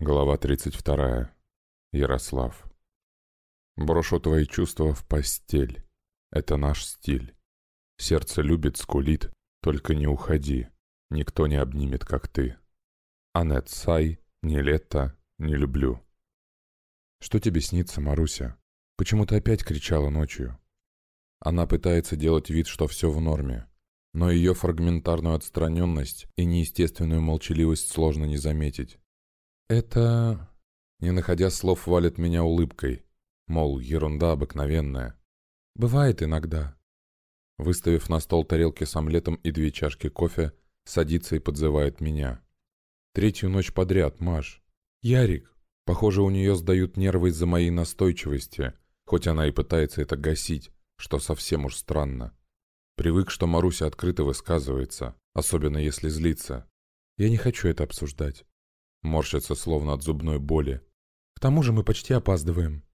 Глава 32. Ярослав. Брошу твои чувства в постель. Это наш стиль. Сердце любит, скулит, только не уходи. Никто не обнимет, как ты. Анет Сай, не лето, не люблю. Что тебе снится, Маруся? Почему ты опять кричала ночью? Она пытается делать вид, что все в норме. Но ее фрагментарную отстраненность и неестественную молчаливость сложно не заметить. «Это...» Не находя слов, валит меня улыбкой. Мол, ерунда обыкновенная. «Бывает иногда». Выставив на стол тарелки с омлетом и две чашки кофе, садится и подзывает меня. Третью ночь подряд, Маш. «Ярик!» Похоже, у нее сдают нервы из-за моей настойчивости, хоть она и пытается это гасить, что совсем уж странно. Привык, что Маруся открыто высказывается, особенно если злится. Я не хочу это обсуждать. Морщится, словно от зубной боли. К тому же мы почти опаздываем.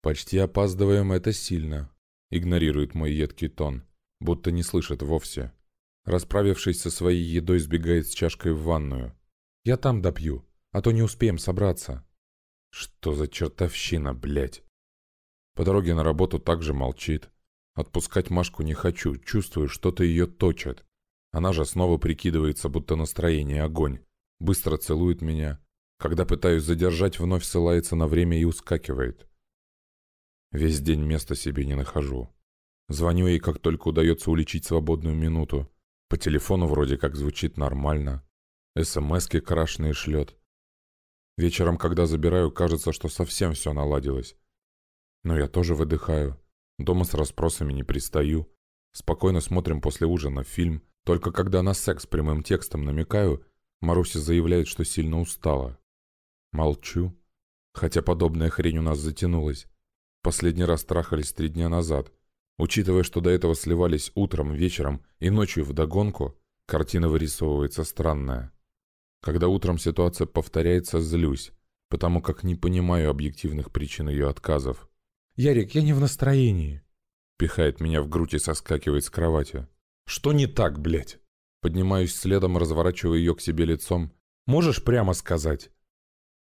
Почти опаздываем, это сильно. Игнорирует мой едкий тон, будто не слышит вовсе. Расправившись со своей едой, сбегает с чашкой в ванную. Я там допью, а то не успеем собраться. Что за чертовщина, блядь? По дороге на работу также молчит. Отпускать Машку не хочу, чувствую, что-то ее точит. Она же снова прикидывается, будто настроение огонь быстро целует меня. Когда пытаюсь задержать, вновь ссылается на время и ускакивает. Весь день места себе не нахожу. Звоню ей, как только удается уличить свободную минуту. По телефону вроде как звучит нормально. СМСки крашеные шлет. Вечером, когда забираю, кажется, что совсем все наладилось. Но я тоже выдыхаю. Дома с расспросами не пристаю. Спокойно смотрим после ужина фильм. Только когда на секс прямым текстом намекаю, Маруся заявляет, что сильно устала. Молчу. Хотя подобная хрень у нас затянулась. Последний раз трахались три дня назад. Учитывая, что до этого сливались утром, вечером и ночью вдогонку, картина вырисовывается странная. Когда утром ситуация повторяется, злюсь, потому как не понимаю объективных причин ее отказов. «Ярик, я не в настроении», — пихает меня в грудь и соскакивает с кровати. «Что не так, блядь?» Поднимаюсь следом, разворачиваю ее к себе лицом. «Можешь прямо сказать?»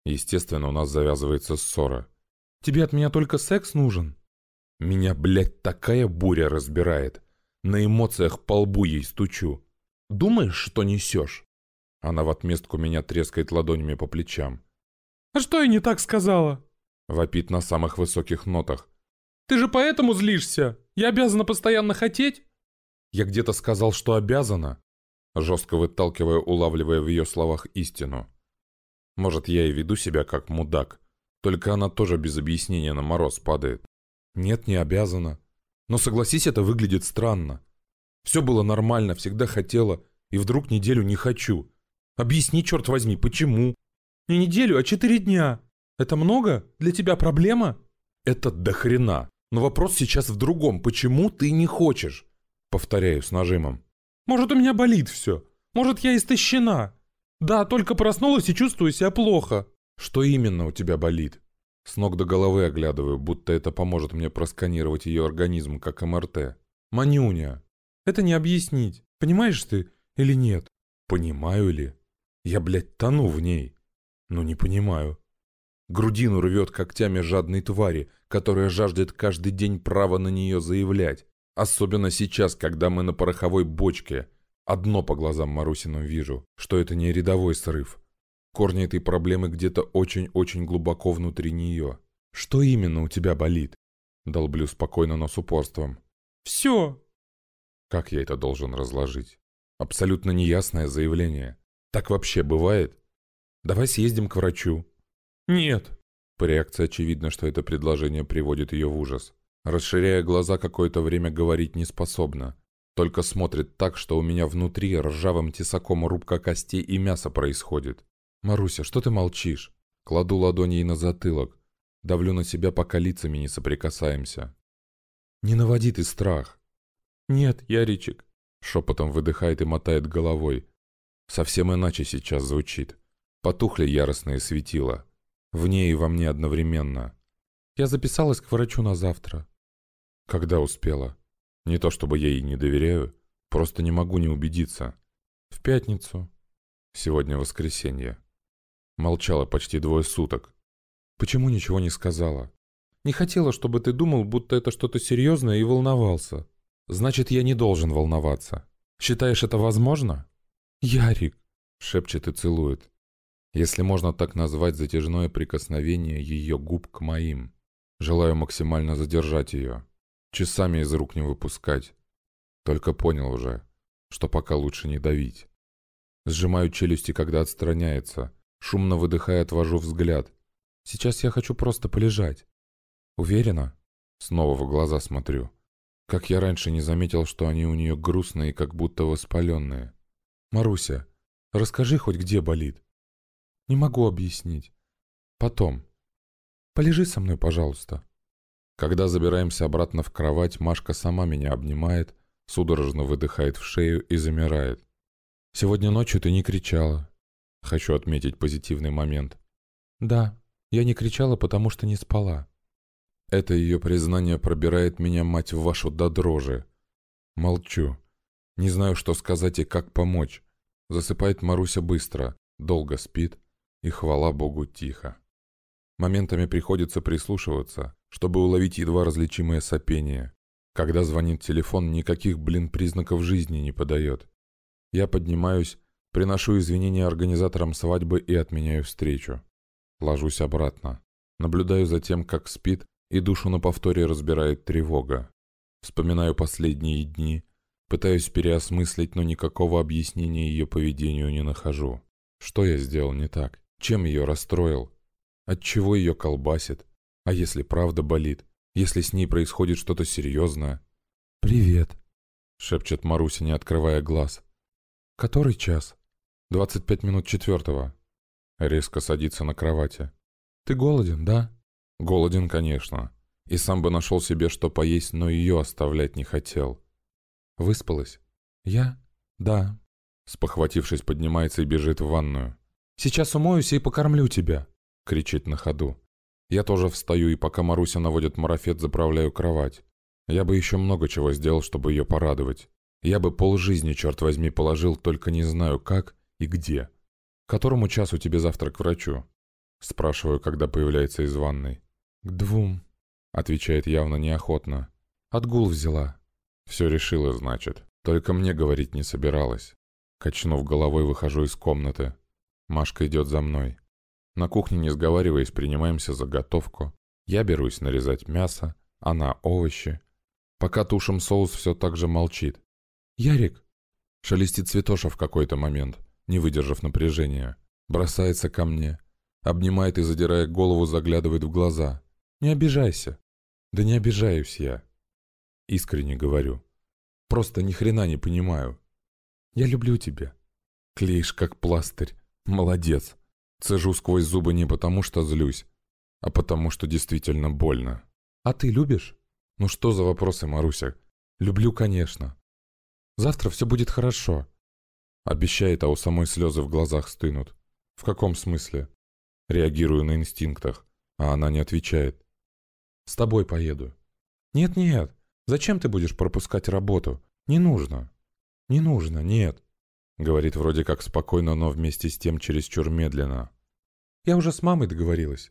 Естественно, у нас завязывается ссора. «Тебе от меня только секс нужен?» Меня, блядь, такая буря разбирает. На эмоциях по лбу ей стучу. «Думаешь, что несешь?» Она в отместку меня трескает ладонями по плечам. «А что я не так сказала?» Вопит на самых высоких нотах. «Ты же поэтому злишься? Я обязана постоянно хотеть?» Я где-то сказал, что обязана жестко выталкивая, улавливая в ее словах истину. Может, я и веду себя как мудак, только она тоже без объяснения на мороз падает. Нет, не обязана. Но согласись, это выглядит странно. Все было нормально, всегда хотела, и вдруг неделю не хочу. Объясни, черт возьми, почему? Не неделю, а четыре дня. Это много? Для тебя проблема? Это до хрена. Но вопрос сейчас в другом. Почему ты не хочешь? Повторяю с нажимом. Может, у меня болит все. Может, я истощена. Да, только проснулась и чувствую себя плохо. Что именно у тебя болит? С ног до головы оглядываю, будто это поможет мне просканировать ее организм, как МРТ. Манюня. Это не объяснить. Понимаешь ты или нет? Понимаю ли? Я, блядь, тону в ней. Но не понимаю. Грудину рвет когтями жадной твари, которая жаждет каждый день права на нее заявлять. Особенно сейчас, когда мы на пороховой бочке. Одно по глазам Марусиным вижу, что это не рядовой срыв. Корни этой проблемы где-то очень-очень глубоко внутри нее. Что именно у тебя болит? Долблю спокойно, но с упорством. Все. Как я это должен разложить? Абсолютно неясное заявление. Так вообще бывает? Давай съездим к врачу. Нет. По реакции очевидно, что это предложение приводит ее в ужас. Расширяя глаза, какое-то время говорить не способна. Только смотрит так, что у меня внутри ржавым тесаком рубка костей и мяса происходит. «Маруся, что ты молчишь?» Кладу ладони ей на затылок. Давлю на себя, пока лицами не соприкасаемся. «Не наводи ты страх!» «Нет, Яричек!» Шепотом выдыхает и мотает головой. Совсем иначе сейчас звучит. Потухли яростные светила. В ней и во мне одновременно. Я записалась к врачу на завтра. Когда успела? Не то чтобы я ей не доверяю, просто не могу не убедиться. В пятницу. Сегодня воскресенье. Молчала почти двое суток. Почему ничего не сказала? Не хотела, чтобы ты думал, будто это что-то серьезное и волновался. Значит, я не должен волноваться. Считаешь это возможно? Ярик, шепчет и целует. Если можно так назвать затяжное прикосновение ее губ к моим. Желаю максимально задержать ее. Часами из рук не выпускать. Только понял уже, что пока лучше не давить. Сжимаю челюсти, когда отстраняется. Шумно выдыхая, отвожу взгляд. Сейчас я хочу просто полежать. Уверена? Снова в глаза смотрю. Как я раньше не заметил, что они у нее грустные и как будто воспаленные. Маруся, расскажи хоть где болит. Не могу объяснить. Потом. Полежи со мной, пожалуйста. Когда забираемся обратно в кровать, Машка сама меня обнимает, судорожно выдыхает в шею и замирает. «Сегодня ночью ты не кричала». Хочу отметить позитивный момент. «Да, я не кричала, потому что не спала». Это ее признание пробирает меня, мать вашу, до дрожи. Молчу. Не знаю, что сказать и как помочь. Засыпает Маруся быстро, долго спит и, хвала богу, тихо. Моментами приходится прислушиваться, чтобы уловить едва различимое сопение. Когда звонит телефон, никаких, блин, признаков жизни не подает. Я поднимаюсь, приношу извинения организаторам свадьбы и отменяю встречу. Ложусь обратно. Наблюдаю за тем, как спит, и душу на повторе разбирает тревога. Вспоминаю последние дни, пытаюсь переосмыслить, но никакого объяснения ее поведению не нахожу. Что я сделал не так? Чем ее расстроил? Отчего ее колбасит? А если правда болит? Если с ней происходит что-то серьезное? «Привет», — шепчет Маруся, не открывая глаз. «Который час?» «Двадцать пять минут четвертого». Резко садится на кровати. «Ты голоден, да?» «Голоден, конечно. И сам бы нашел себе, что поесть, но ее оставлять не хотел». «Выспалась?» «Я?» «Да». Спохватившись, поднимается и бежит в ванную. «Сейчас умоюсь и покормлю тебя!» — кричит на ходу. Я тоже встаю и пока Маруся наводит марафет, заправляю кровать. Я бы еще много чего сделал, чтобы ее порадовать. Я бы полжизни, черт возьми, положил, только не знаю как и где. «К которому часу тебе завтра к врачу?» Спрашиваю, когда появляется из ванной. «К двум», — отвечает явно неохотно. «Отгул взяла». «Все решила, значит. Только мне говорить не собиралась». Качнув головой, выхожу из комнаты. Машка идет за мной. На кухне, не сговариваясь, принимаемся за готовку. Я берусь нарезать мясо, она овощи. Пока тушим соус, все так же молчит. «Ярик!» Шелестит Цветоша в какой-то момент, не выдержав напряжения. Бросается ко мне. Обнимает и, задирая голову, заглядывает в глаза. «Не обижайся!» «Да не обижаюсь я!» Искренне говорю. «Просто ни хрена не понимаю. Я люблю тебя. Клеишь как пластырь. Молодец. Цежу сквозь зубы не потому, что злюсь, а потому, что действительно больно. А ты любишь? Ну что за вопросы, Маруся? Люблю, конечно. Завтра все будет хорошо. Обещает, а у самой слезы в глазах стынут. В каком смысле? Реагирую на инстинктах, а она не отвечает. С тобой поеду. Нет-нет, зачем ты будешь пропускать работу? Не нужно. Не нужно, нет. Говорит вроде как спокойно, но вместе с тем чересчур медленно. Я уже с мамой договорилась.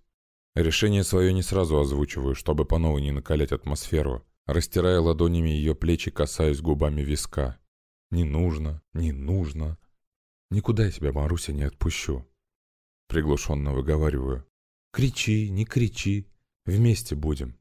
Решение свое не сразу озвучиваю, чтобы по новой не накалять атмосферу. Растирая ладонями ее плечи, касаюсь губами виска. Не нужно, не нужно. Никуда я тебя, Маруся, не отпущу. Приглушенно выговариваю. Кричи, не кричи. Вместе будем.